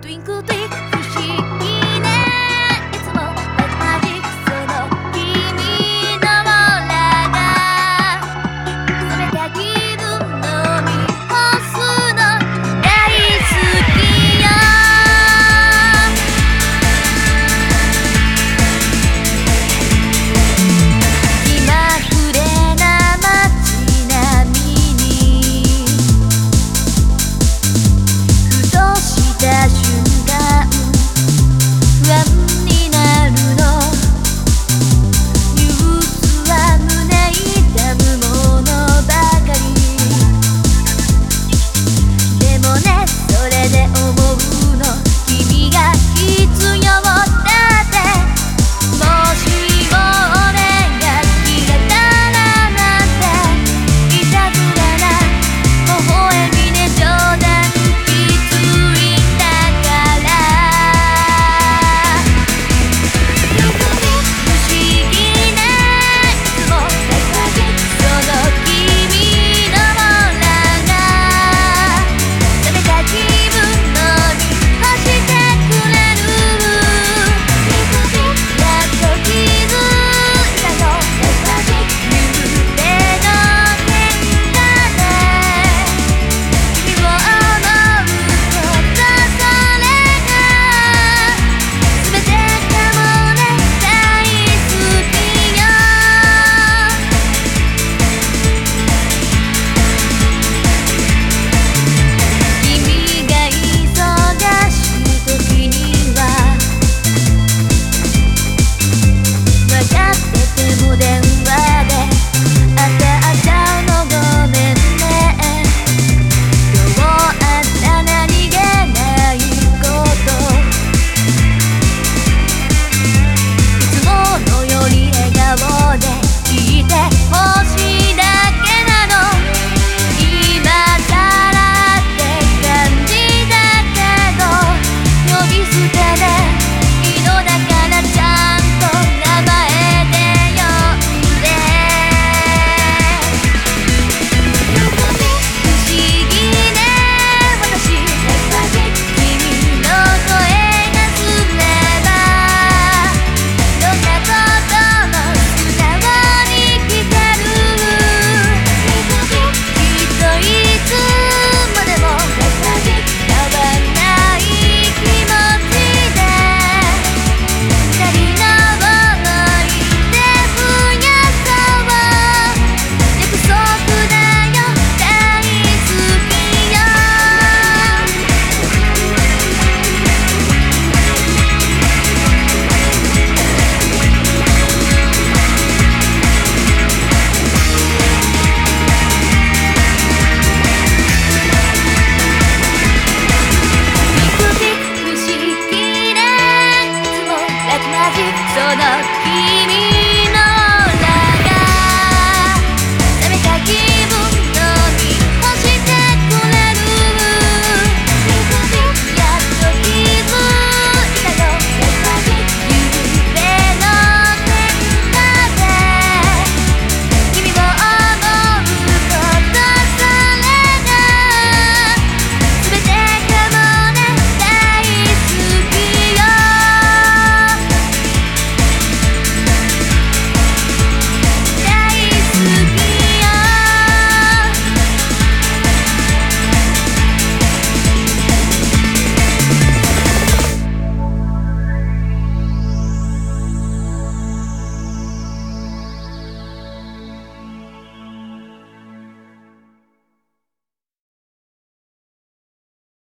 对个对な君